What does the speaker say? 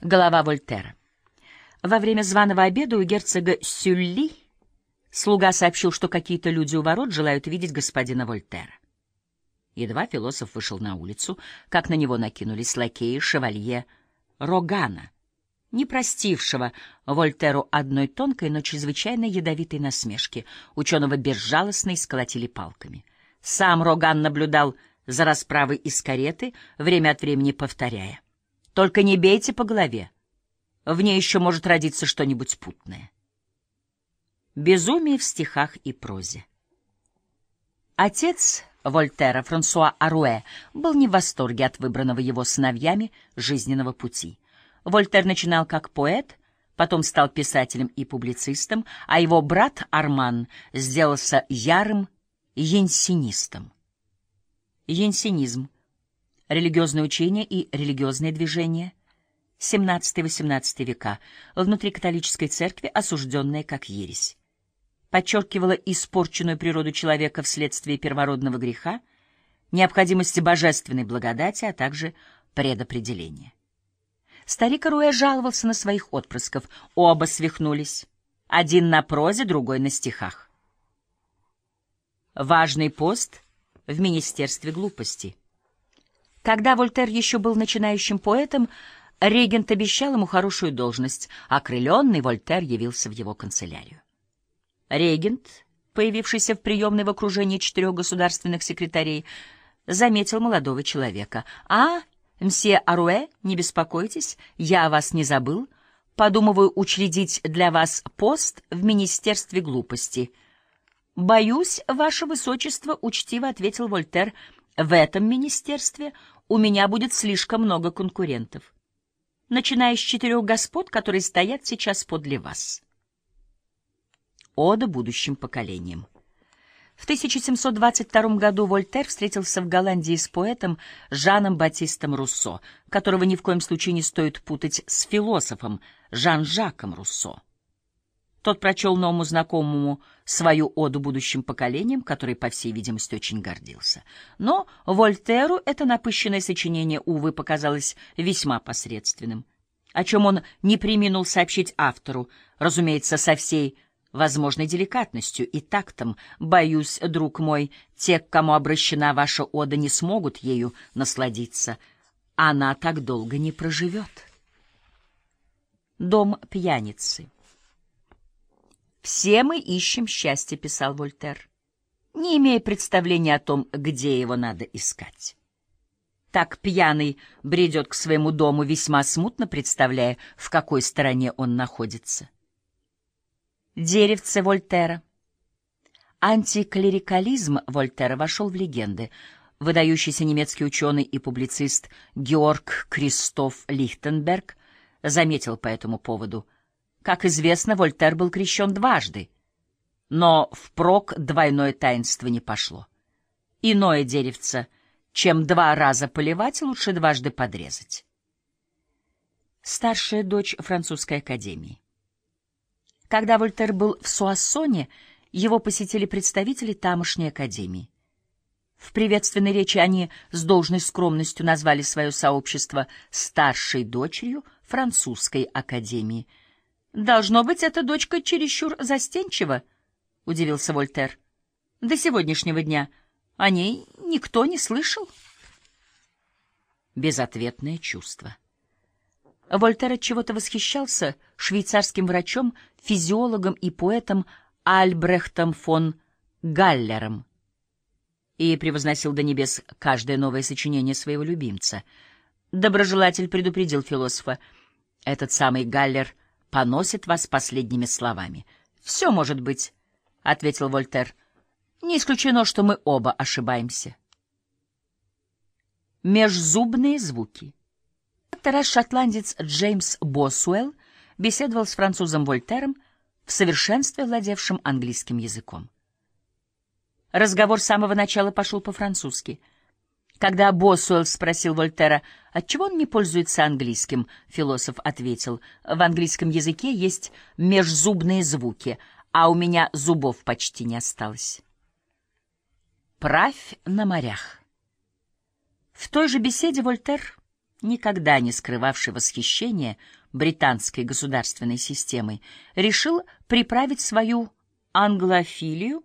Голова Вольтера. Во время званого обеда у герцога Сюлли слуга сообщил, что какие-то люди у ворот желают видеть господина Вольтера. Едва философ вышел на улицу, как на него накинулись лакеи шевалье Рогана, не простившего Вольтеру одной тонкой, но чрезвычайно ядовитой насмешки. Ученого безжалостно исколотили палками. Сам Роган наблюдал за расправой из кареты, время от времени повторяя. «Только не бейте по голове. В ней еще может родиться что-нибудь путное». Безумие в стихах и прозе. Отец Вольтера, Франсуа Аруэ, был не в восторге от выбранного его сыновьями жизненного пути. Вольтер начинал как поэт, потом стал писателем и публицистом, а его брат Арман сделался ярым янсинистом. Янсинизм — религиозное учение и религиозное движение — 17-18 века, внутри католической церкви осужденное как ересь подчеркивала испорченную природу человека вследствие первородного греха, необходимости божественной благодати, а также предопределения. Старик Руэ жаловался на своих отпрысков. Оба свихнулись. Один на прозе, другой на стихах. Важный пост в Министерстве глупости. Когда Вольтер еще был начинающим поэтом, регент обещал ему хорошую должность, а окрыленный Вольтер явился в его канцелярию. Регент, появившийся в приемной в окружении четырех государственных секретарей, заметил молодого человека. «А, мсье Аруэ, не беспокойтесь, я вас не забыл. Подумываю учредить для вас пост в Министерстве глупости». «Боюсь, ваше высочество», — учтиво ответил Вольтер, — «в этом министерстве у меня будет слишком много конкурентов, начиная с четырех господ, которые стоят сейчас подле вас». Ода будущим поколениям. В 1722 году Вольтер встретился в Голландии с поэтом Жаном Батистом Руссо, которого ни в коем случае не стоит путать с философом Жан-Жаком Руссо. Тот прочел новому знакомому свою оду будущим поколениям, который, по всей видимости, очень гордился. Но Вольтеру это напыщенное сочинение, увы, показалось весьма посредственным, о чем он не приминул сообщить автору, разумеется, со всей возможной деликатностью и тактом. Боюсь, друг мой, те, к кому обращена ваша ода, не смогут ею насладиться. Она так долго не проживет. Дом пьяницы. «Все мы ищем счастье», — писал Вольтер, не имея представления о том, где его надо искать. Так пьяный бредет к своему дому, весьма смутно представляя, в какой стороне он находится. Деревце Вольтера. Антиклерикализм Вольтера вошел в легенды. Выдающийся немецкий ученый и публицист Георг Кристоф Лихтенберг заметил по этому поводу. Как известно, Вольтер был крещен дважды, но впрок двойное таинство не пошло. Иное деревце, чем два раза поливать, лучше дважды подрезать. Старшая дочь французской академии. Когда Вольтер был в Суассоне, его посетили представители тамошней академии. В приветственной речи они с должной скромностью назвали свое сообщество старшей дочерью французской академии. «Должно быть, эта дочка чересчур застенчива», — удивился Вольтер. «До сегодняшнего дня о ней никто не слышал». Безответное чувство. Вольтер от чего-то восхищался швейцарским врачом, физиологом и поэтом Альбрехтом фон Галлером и превозносил до небес каждое новое сочинение своего любимца. Доброжелатель предупредил философа. «Этот самый Галлер поносит вас последними словами». «Все может быть», — ответил Вольтер. «Не исключено, что мы оба ошибаемся». Межзубные звуки — раз шотландец Джеймс Босуэлл беседовал с французом Вольтером, в совершенстве владевшим английским языком. Разговор с самого начала пошел по-французски. Когда Босуэлл спросил Вольтера, отчего он не пользуется английским, философ ответил, в английском языке есть межзубные звуки, а у меня зубов почти не осталось. Правь на морях. В той же беседе Вольтер никогда не скрывавший восхищения британской государственной системой, решил приправить свою англофилию